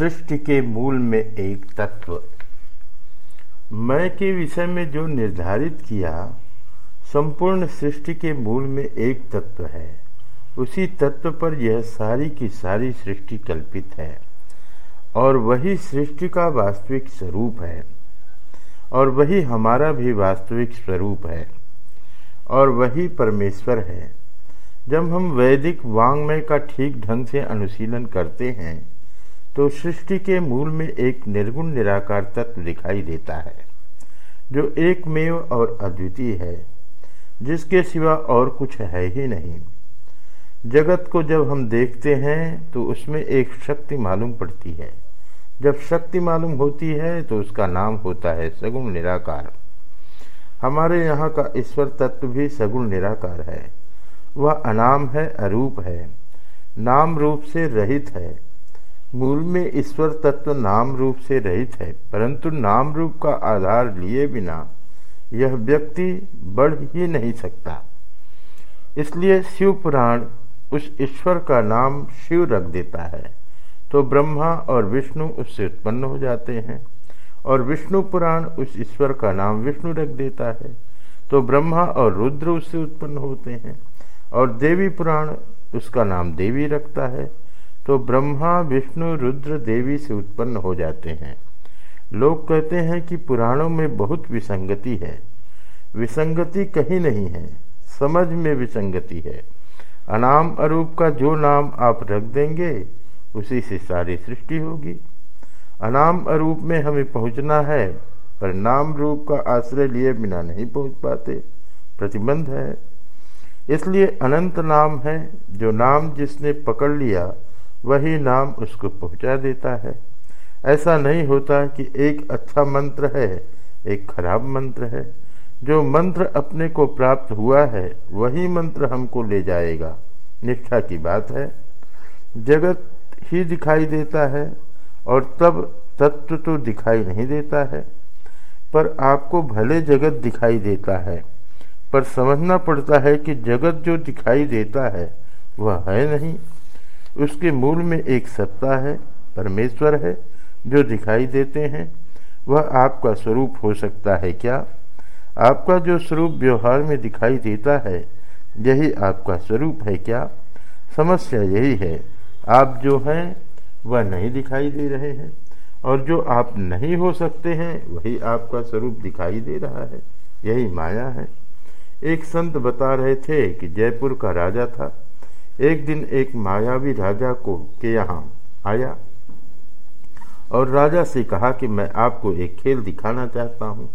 सृष्टि के मूल में एक तत्व। मैं के विषय में जो निर्धारित किया, संपूर्ण सृष्टि के मूल में एक तत्व है। उसी तत्व पर यह सारी की सारी सृष्टि कल्पित है और वही सृष्टि का वास्तविक स्वरूप है और वही हमारा भी वास्तविक स्वरूप है और वही परमेश्वर है। जब हम वैदिक वांग्मय का ठीक ढंग से अनुशीलन करते हैं तो सृष्टि के मूल में एक निर्गुण निराकार तत्व दिखाई देता है, जो एकमेव और अद्वितीय है, जिसके सिवा और कुछ है ही नहीं। जगत को जब हम देखते हैं तो उसमें एक शक्ति मालूम पड़ती है। जब शक्ति मालूम होती है तो उसका नाम होता है सगुण निराकार। हमारे यहाँ का ईश्वर तत्व भी सगुण निराकार है। वह अनाम है, अरूप है। नाम रूप से रहित है। मूल में ईश्वर तत्व नाम रूप से रहित है, परंतु नाम रूप का आधार लिए बिना यह व्यक्ति बढ़ ही नहीं सकता। इसलिए शिव पुराण उस ईश्वर का नाम शिव रख देता है। तो ब्रह्मा और विष्णु उससे उत्पन्न हो जाते हैं और विष्णु पुराण उस ईश्वर का नाम विष्णु रख देता है। तो ब्रह्मा और रुद्र उससे उत्पन्न होते हैं और देवी पुराण उसका नाम देवी रखता है। तो ब्रह्मा, विष्णु, रुद्र, देवी से उत्पन्न हो जाते हैं। लोग कहते हैं कि पुराणों में बहुत विसंगति है। विसंगति कहीं नहीं है, समझ में विसंगति है। अनाम अरूप का जो नाम आप रख देंगे, उसी से सारी सृष्टि होगी। अनाम अरूप में हमें पहुँचना है, पर नाम रूप का आश्रय लिए बिना नहीं पहुँच पाते। प्रतिबंध है। इसलिए अनंत नाम है, जो नाम जिसने पकड़ लिया वही नाम उसको पहुँचा देता है। ऐसा नहीं होता कि एक अच्छा मंत्र है, एक खराब मंत्र है। जो मंत्र अपने को प्राप्त हुआ है, वही मंत्र हमको ले जाएगा। निष्ठा की बात है। जगत ही दिखाई देता है और तब तत्व तो दिखाई नहीं देता है। पर आपको भले जगत दिखाई देता है, पर समझना पड़ता है कि जगत जो दिखाई देता है, वह है नहीं। उसके मूल में एक सत्ता है, परमेश्वर है, जो दिखाई देते हैं। वह आपका स्वरूप हो सकता है क्या? आपका जो स्वरूप व्यवहार में दिखाई देता है, यही आपका स्वरूप है क्या? समस्या यही है, आप जो हैं, वह नहीं दिखाई दे रहे हैं, और जो आप नहीं हो सकते हैं, वही आपका स्वरूप दिखाई दे रहा है। यही माया है। एक संत बता रहे थे कि जयपुर का राजा था। एक दिन एक मायावी राजा को के यहाँ आया और राजा से कहा कि मैं आपको एक खेल दिखाना चाहता हूँ,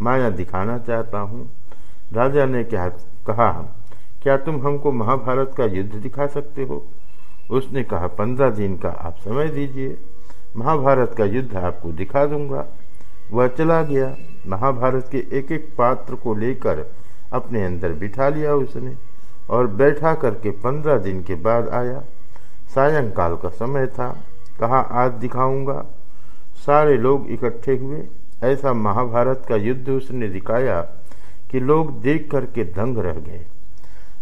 माया दिखाना चाहता हूँ। राजा ने क्या कहा, क्या तुम हमको महाभारत का युद्ध दिखा सकते हो? उसने कहा, पंद्रह दिन का आप समय दीजिए, महाभारत का युद्ध आपको दिखा दूँगा। वह चला गया। महाभारत के एक एक पात्र को लेकर अपने अंदर बिठा लिया उसने। और बैठा करके पंद्रह दिन के बाद आया। सायंकाल का समय था, कहा, आज दिखाऊँगा। सारे लोग इकट्ठे हुए। ऐसा महाभारत का युद्ध उसने दिखाया कि लोग देख करके दंग रह गए।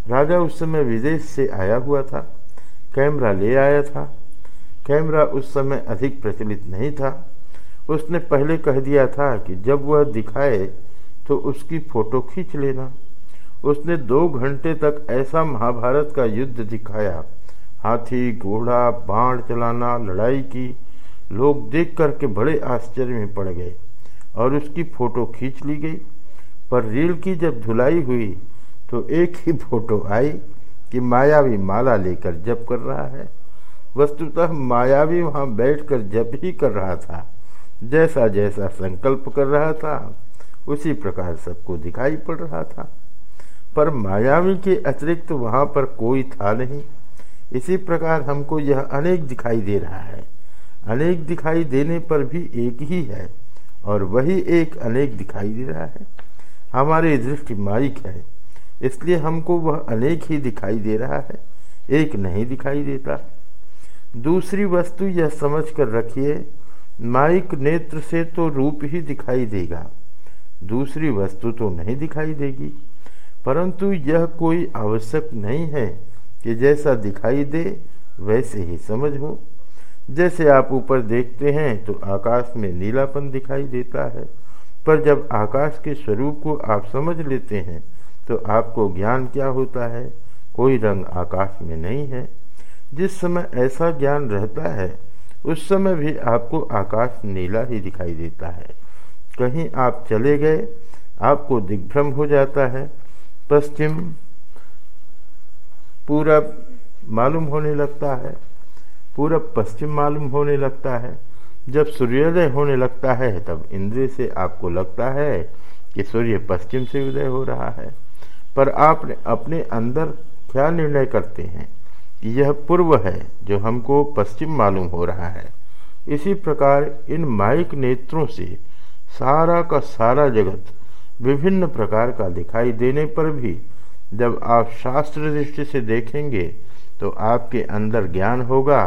राजा उस समय विदेश से आया हुआ था। कैमरा ले आया था। कैमरा उस समय अधिक प्रचलित नहीं था। उसने पहले कह दिया था कि जब वह दिखाए तो उसकी फ़ोटो खींच लेना। उसने दो घंटे तक ऐसा महाभारत का युद्ध दिखाया। हाथी, घोड़ा, बाण चलाना, लड़ाई की। लोग देख करके बड़े आश्चर्य में पड़ गए और उसकी फ़ोटो खींच ली गई। पर रील की जब धुलाई हुई तो एक ही फ़ोटो आई कि मायावी माला लेकर जप कर रहा है। वस्तुतः मायावी वहाँ बैठकर जप ही कर रहा था। जैसा जैसा संकल्प कर रहा था, उसी प्रकार सबको दिखाई पड़ रहा था। पर मायावी के अतिरिक्त वहाँ पर कोई था नहीं। इसी प्रकार हमको यह अनेक दिखाई दे रहा है। अनेक दिखाई देने पर भी एक ही है और वही एक अनेक दिखाई दे रहा है। हमारी दृष्टि माइक है, इसलिए हमको वह अनेक ही दिखाई दे रहा है, एक नहीं दिखाई देता। दूसरी वस्तु यह समझ कर रखिए, माइक नेत्र से तो रूप ही दिखाई देगा, दूसरी वस्तु तो नहीं दिखाई देगी। परंतु यह कोई आवश्यक नहीं है कि जैसा दिखाई दे, वैसे ही समझ हो। जैसे आप ऊपर देखते हैं तो आकाश में नीलापन दिखाई देता है। पर जब आकाश के स्वरूप को आप समझ लेते हैं तो आपको ज्ञान क्या होता है? कोई रंग आकाश में नहीं है। जिस समय ऐसा ज्ञान रहता है, उस समय भी आपको आकाश नीला ही दिखाई देता है। कहीं आप चले गए, आपको दिग्भ्रम हो जाता है। पश्चिम पूरब मालूम होने लगता है। पूरब पश्चिम मालूम होने लगता है। जब सूर्योदय होने लगता है, तब इंद्रिय से आपको लगता है कि सूर्य पश्चिम से उदय हो रहा है। पर आप अपने अंदर क्या निर्णय करते हैं कि यह पूर्व है जो हमको पश्चिम मालूम हो रहा है। इसी प्रकार इन माइक नेत्रों से सारा का सारा जगत विभिन्न प्रकार का दिखाई देने पर भी जब आप शास्त्र दृष्टि से देखेंगे तो आपके अंदर ज्ञान होगा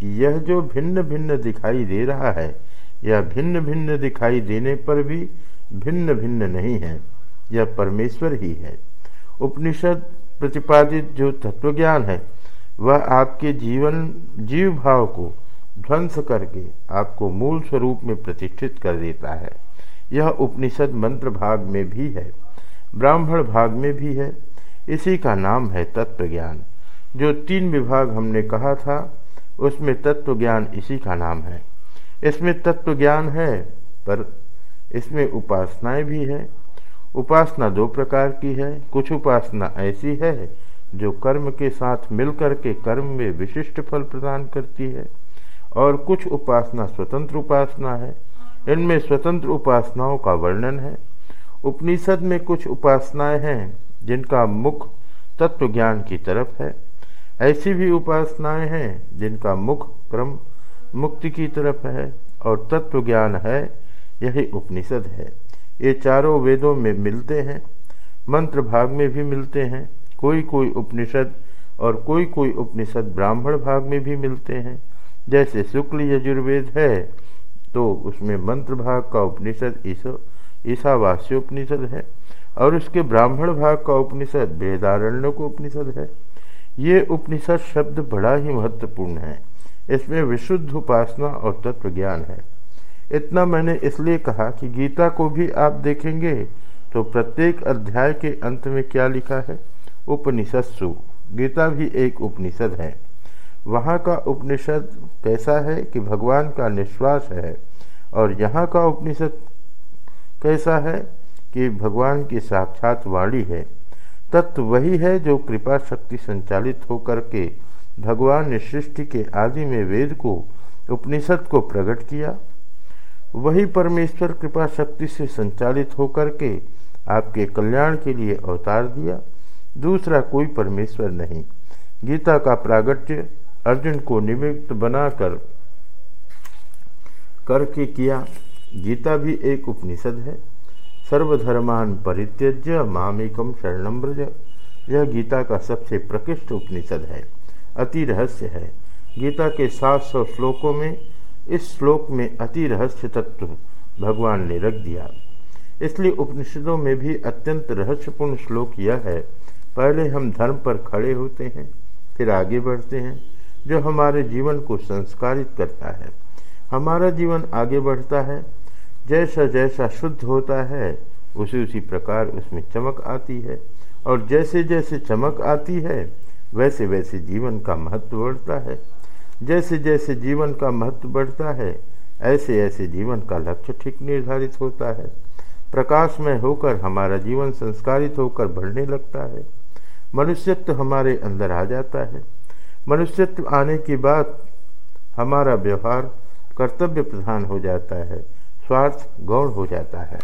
कि यह जो भिन्न भिन्न दिखाई दे रहा है, यह भिन्न भिन्न दिखाई देने पर भी भिन्न भिन्न नहीं है, यह परमेश्वर ही है। उपनिषद प्रतिपादित जो तत्वज्ञान है, वह आपके जीवन जीव भाव को ध्वंस करके आपको मूल स्वरूप में प्रतिष्ठित कर देता है। यह उपनिषद मंत्र भाग में भी है, ब्राह्मण भाग में भी है, इसी का नाम है तत्व ज्ञान जो तीन विभाग हमने कहा था, उसमें तत्व ज्ञान इसी का नाम है। इसमें तत्व ज्ञान है, पर इसमें उपासनाएँ भी है। उपासना दो प्रकार की है, कुछ उपासना ऐसी है, जो कर्म के साथ मिलकर के कर्म में विशिष्ट फल प्रदान करती है, और कुछ उपासना स्वतंत्र उपासना है इनमें स्वतंत्र उपासनाओं का वर्णन है। उपनिषद में कुछ उपासनाएँ हैं, जिनका मुख तत्व ज्ञान की तरफ़ है। ऐसी भी उपासनाएँ हैं, जिनका मुख क्रम मुक्ति की तरफ़ है और तत्व ज्ञान है, यही उपनिषद है। ये चारों वेदों में मिलते हैं, मंत्र भाग में भी मिलते हैं कोई कोई उपनिषद और कोई कोई उपनिषद ब्राह्मण भाग में भी मिलते हैं। जैसे शुक्ल यजुर्वेद है तो उसमें मंत्र भाग का उपनिषद ईसा उपनिषद है और उसके ब्राह्मण भाग का उपनिषद वेदारण्य को उपनिषद है। ये उपनिषद शब्द बड़ा ही महत्वपूर्ण है। इसमें विशुद्ध उपासना और तत्व ज्ञान है। इतना मैंने इसलिए कहा कि गीता को भी आप देखेंगे तो प्रत्येक अध्याय के अंत में क्या लिखा है? उपनिषत्सु। गीता भी एक उपनिषद है। वहाँ का उपनिषद कैसा है कि भगवान का निश्वास है और यहाँ का उपनिषद कैसा है कि भगवान की साक्षात वाणी है। तत्व वही है जो कृपा शक्ति संचालित होकर के भगवान ने सृष्टि के आदि में वेद को, उपनिषद को प्रकट किया। वही परमेश्वर कृपा शक्ति से संचालित होकर के आपके कल्याण के लिए अवतार दिया। दूसरा कोई परमेश्वर नहीं। गीता का प्रागट्य अर्जुन को निमित्त बनाकर करके किया। गीता भी एक उपनिषद है। सर्वधर्मान परित्यज्य मामिकम शरणम ब्रज यह गीता का सबसे प्रकृष्ट उपनिषद है। अति रहस्य है। गीता के सात सौ श्लोकों में, इस श्लोक में अति रहस्य तत्व भगवान ने रख दिया। इसलिए उपनिषदों में भी अत्यंत रहस्यपूर्ण श्लोक यह है। पहले हम धर्म पर खड़े होते हैं, फिर आगे बढ़ते हैं। जो हमारे जीवन को संस्कारित करता है। हमारा जीवन आगे बढ़ता है, जैसा जैसा शुद्ध होता है, उसी उसी प्रकार उसमें चमक आती है। और जैसे जैसे चमक आती है, वैसे वैसे जीवन का महत्व बढ़ता है। जैसे जैसे जीवन का महत्व बढ़ता है, ऐसे ऐसे जीवन का लक्ष्य ठीक निर्धारित होता है। प्रकाशमय होकर हमारा जीवन संस्कारित होकर बढ़ने लगता है। मनुष्यत्व हमारे अंदर आ जाता है। मनुष्यत्व आने की बात हमारा व्यवहार कर्तव्य प्रधान हो जाता है, स्वार्थ गौण हो जाता है।